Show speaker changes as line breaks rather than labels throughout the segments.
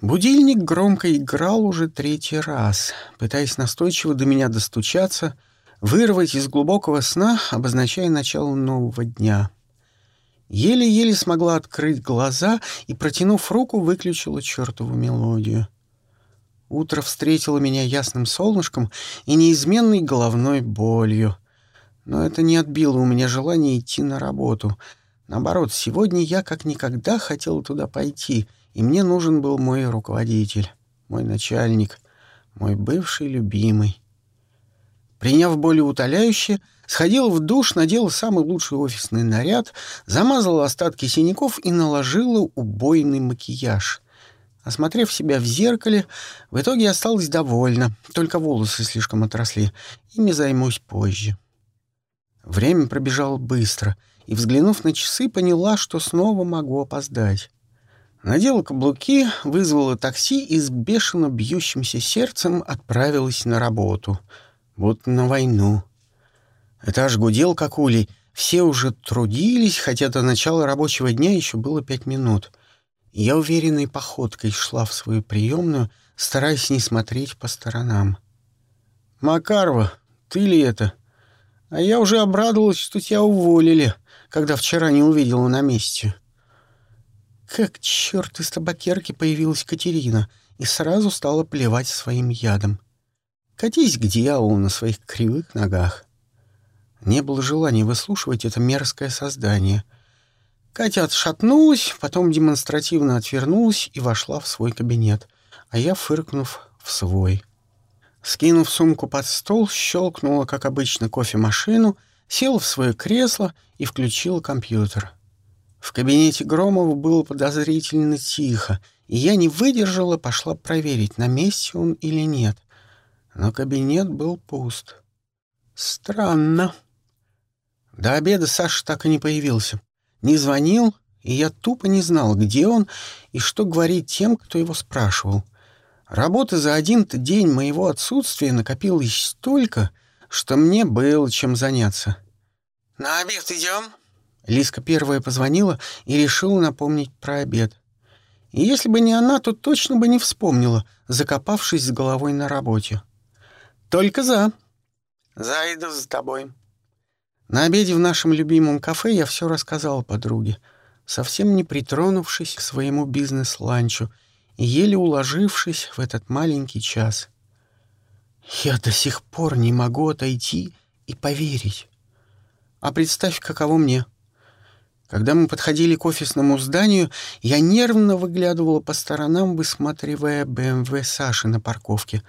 Будильник громко играл уже третий раз, пытаясь настойчиво до меня достучаться, вырвать из глубокого сна, обозначая начало нового дня. Еле-еле смогла открыть глаза и, протянув руку, выключила чертову мелодию. Утро встретило меня ясным солнышком и неизменной головной болью. Но это не отбило у меня желания идти на работу. Наоборот, сегодня я как никогда хотел туда пойти — и мне нужен был мой руководитель, мой начальник, мой бывший любимый. Приняв более утоляющее, сходил в душ, надел самый лучший офисный наряд, замазал остатки синяков и наложила убойный макияж. Осмотрев себя в зеркале, в итоге осталась довольна, только волосы слишком отросли, ими займусь позже. Время пробежало быстро, и, взглянув на часы, поняла, что снова могу опоздать. Надела каблуки, вызвала такси и с бешено бьющимся сердцем отправилась на работу. Вот на войну. Этаж гудел, как улей. Все уже трудились, хотя до начала рабочего дня еще было пять минут. Я уверенной походкой шла в свою приемную, стараясь не смотреть по сторонам. «Макарова, ты ли это? А я уже обрадовалась, что тебя уволили, когда вчера не увидела на месте». Как черт из табакерки появилась Катерина и сразу стала плевать своим ядом. Катись к дьяволу на своих кривых ногах. Не было желания выслушивать это мерзкое создание. Катя отшатнулась, потом демонстративно отвернулась и вошла в свой кабинет, а я, фыркнув, в свой. Скинув сумку под стол, щелкнула, как обычно, кофемашину, села в свое кресло и включила компьютер — в кабинете Громова было подозрительно тихо, и я не выдержала, пошла проверить, на месте он или нет. Но кабинет был пуст. Странно. До обеда Саша так и не появился. Не звонил, и я тупо не знал, где он и что говорить тем, кто его спрашивал. Работы за один-то день моего отсутствия накопилось столько, что мне было чем заняться.
«На обед идем?»
Лиска первая позвонила и решила напомнить про обед. И если бы не она, то точно бы не вспомнила, закопавшись с головой на работе. «Только за».
«Зайду за тобой».
На обеде в нашем любимом кафе я все рассказал подруге, совсем не притронувшись к своему бизнес-ланчу и еле уложившись в этот маленький час. Я до сих пор не могу отойти и поверить. А представь, каково мне — когда мы подходили к офисному зданию, я нервно выглядывала по сторонам, высматривая БМВ Саши на парковке.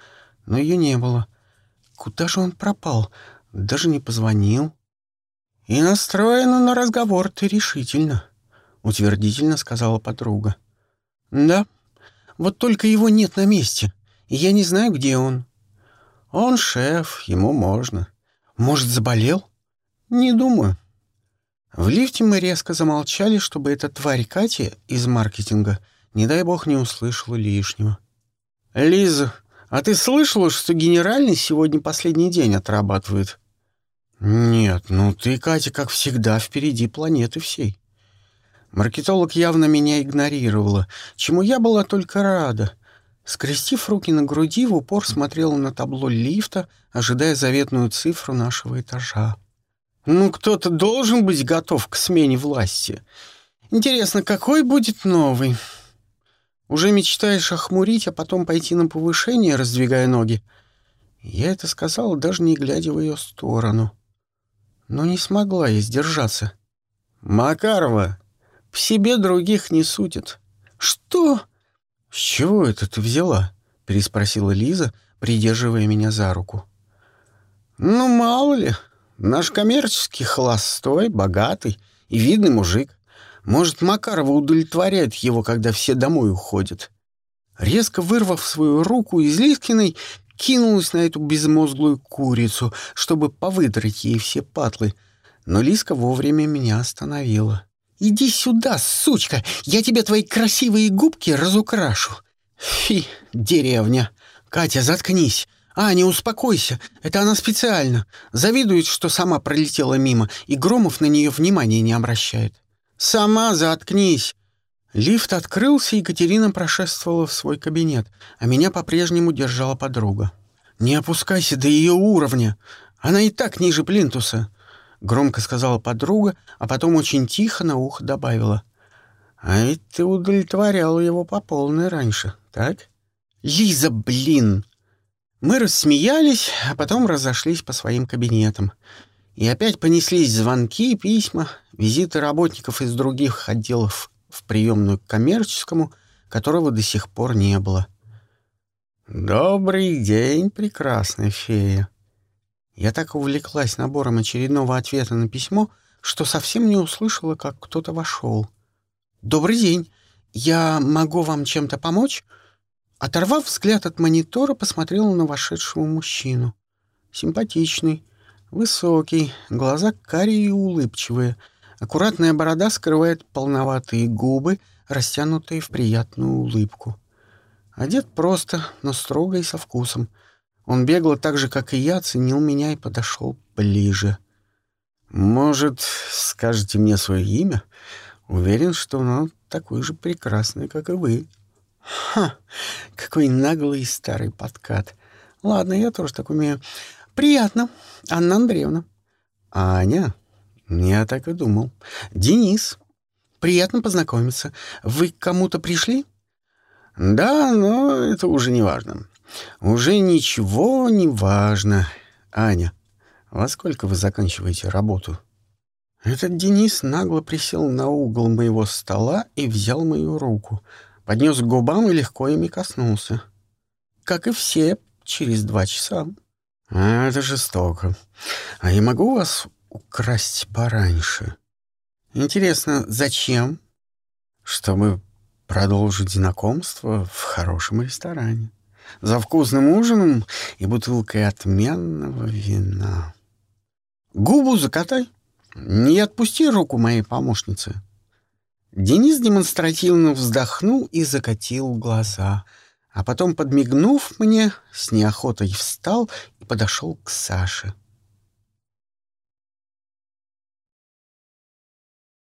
Но ее не было. Куда же он пропал? Даже не позвонил. «И настроена на разговор ты решительно», — утвердительно сказала подруга. «Да, вот только его нет на месте, и я не знаю, где он». «Он шеф, ему можно. Может, заболел?» «Не думаю. В лифте мы резко замолчали, чтобы эта тварь Катя из маркетинга, не дай бог, не услышала лишнего. «Лиза, а ты слышала, что генеральный сегодня последний день отрабатывает?» «Нет, ну ты, Катя, как всегда, впереди планеты всей». Маркетолог явно меня игнорировала, чему я была только рада. Скрестив руки на груди, в упор смотрела на табло лифта, ожидая заветную цифру нашего этажа. Ну, кто-то должен быть готов к смене власти. Интересно, какой будет новый? Уже мечтаешь охмурить, а потом пойти на повышение, раздвигая ноги? Я это сказала, даже не глядя в ее сторону. Но не смогла я сдержаться. «Макарова, в себе других не судят». «Что?» «С чего это ты взяла?» — переспросила Лиза, придерживая меня за руку. «Ну, мало ли», Наш коммерческий холостой, богатый и видный мужик. Может, Макарова удовлетворяет его, когда все домой уходят. Резко вырвав свою руку из Лискиной, кинулась на эту безмозглую курицу, чтобы повыдрать ей все патлы. Но Лиска вовремя меня остановила. «Иди сюда, сучка! Я тебе твои красивые губки разукрашу!» «Фи, деревня! Катя, заткнись! «Аня, успокойся. Это она специально. Завидует, что сама пролетела мимо, и Громов на нее внимания не обращает». «Сама заткнись!» Лифт открылся, и Екатерина прошествовала в свой кабинет, а меня по-прежнему держала подруга. «Не опускайся до ее уровня. Она и так ниже плинтуса», — громко сказала подруга, а потом очень тихо на ухо добавила. «А ведь ты удовлетворял его по полной раньше, так?» «Лиза, блин!» Мы рассмеялись, а потом разошлись по своим кабинетам. И опять понеслись звонки, письма, визиты работников из других отделов в приемную к коммерческому, которого до сих пор не было. «Добрый день, прекрасная фея!» Я так увлеклась набором очередного ответа на письмо, что совсем не услышала, как кто-то вошел. «Добрый день! Я могу вам чем-то помочь?» Оторвав взгляд от монитора, посмотрела на вошедшего мужчину. Симпатичный, высокий, глаза карие и улыбчивые. Аккуратная борода скрывает полноватые губы, растянутые в приятную улыбку. Одет просто, но строго и со вкусом. Он бегло так же, как и я, ценил меня и подошел ближе. «Может, скажете мне свое имя? Уверен, что оно такое же прекрасное, как и вы». «Ха! Какой наглый старый подкат! Ладно, я тоже так умею. Приятно, Анна Андреевна». «Аня?» «Я так и думал. Денис. Приятно познакомиться. Вы к кому-то пришли?» Да, но это уже не важно. Уже ничего не важно. Аня, во сколько вы заканчиваете работу? Этот Денис нагло присел на угол моего стола и взял мою руку, поднес к губам и легко ими коснулся. Как и все, через два часа. А, это жестоко. А я могу вас украсть пораньше? Интересно, зачем? Чтобы продолжить знакомство в хорошем ресторане. За вкусным ужином и бутылкой отменного вина. Губу закатай. Не отпусти руку моей помощницы. Денис демонстративно вздохнул и закатил глаза, а потом, подмигнув мне, с неохотой встал и подошел к Саше.